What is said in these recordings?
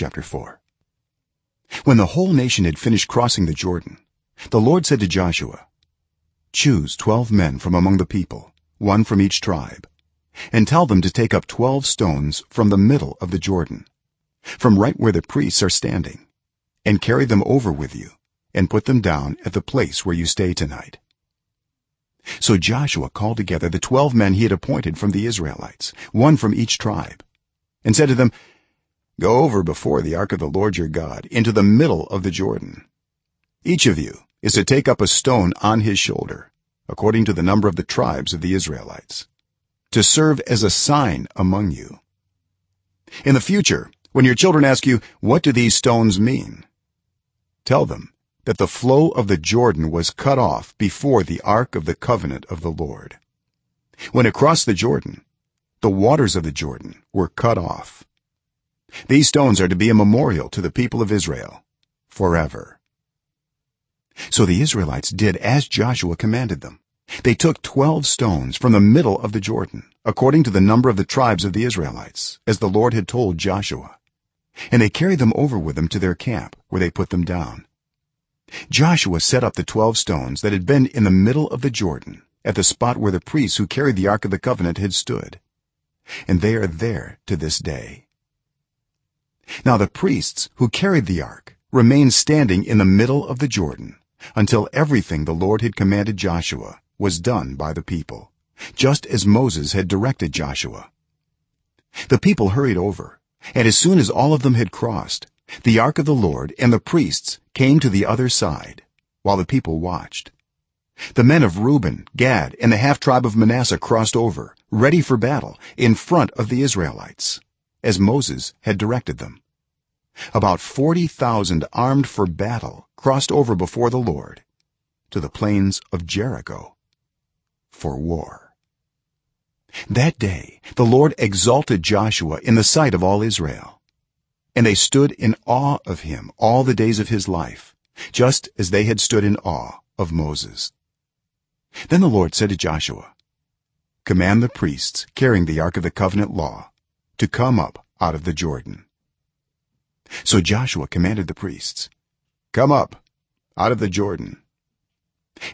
chapter 4 when the whole nation had finished crossing the jordan the lord said to joshua choose 12 men from among the people one from each tribe and tell them to take up 12 stones from the middle of the jordan from right where the priests are standing and carry them over with you and put them down at the place where you stay tonight. So joshua called together the 12 men he had appointed from the israelites one from each tribe and said to them go over before the ark of the lord your god into the middle of the jordan. Each of you is to take up a stone on his shoulder according to the number of the tribes of the israelites to serve as a sign among you. In the future when your children ask you what do these stones mean? tell them that the flow of the jordan was cut off before the ark of the covenant of the lord. When it crossed the jordan the waters of the jordan were cut off these stones are to be a memorial to the people of israel forever. So the israelites did as joshua commanded them. They took 12 stones from the middle of the jordan according to the number of the tribes of the israelites as the lord had told joshua. And they carried them over with them to their camp where they put them down. Joshua set up the 12 stones that had been in the middle of the jordan at the spot where the priests who carried the ark of the covenant had stood. And they are there to this day now the priests who carried the ark remained standing in the middle of the jordan until everything the lord had commanded joshua was done by the people just as moses had directed joshua. The people hurried over and as soon as all of them had crossed the ark of the lord and the priests came to the other side while the people watched. The men of reuben gad and the half tribe of manasseh crossed over ready for battle in front of the israelites as moses had directed them about 40000 armed for battle crossed over before the lord to the plains of jericho for war. That day the lord exalted joshua in the sight of all israel and they stood in awe of him all the days of his life just as they had stood in awe of moses. Then the lord said to joshua command the priests carrying the ark of the covenant law to come up out of the jordan so joshua commanded the priests come up out of the jordan.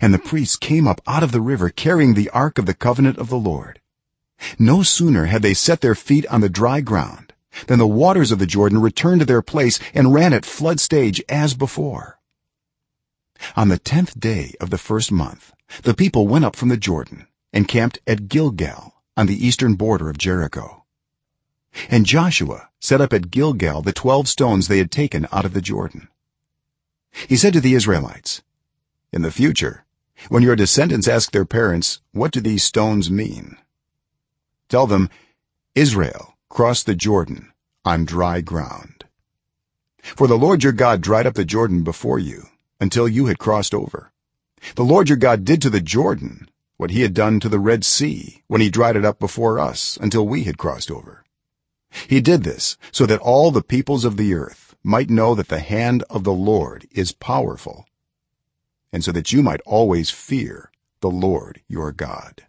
And the priests came up out of the river carrying the ark of the covenant of the lord. No sooner had they set their feet on the dry ground than the waters of the jordan returned to their place and ran at flood stage as before. On the 10th day of the first month the people went up from the jordan and camped at gilgal on the eastern border of jericho and joshua set up at gilgal the 12 stones they had taken out of the jordan. He said to the israelites in the future when your descendants ask their parents what do these stones mean? Tell them israel crossed the jordan. On dry ground. For the lord your god dried up the jordan before you until you had crossed over. The lord your god did to the jordan what he had done to the red sea when he dried it up before us until we had crossed over he did this so that all the peoples of the earth might know that the hand of the lord is powerful and so that you might always fear the lord your god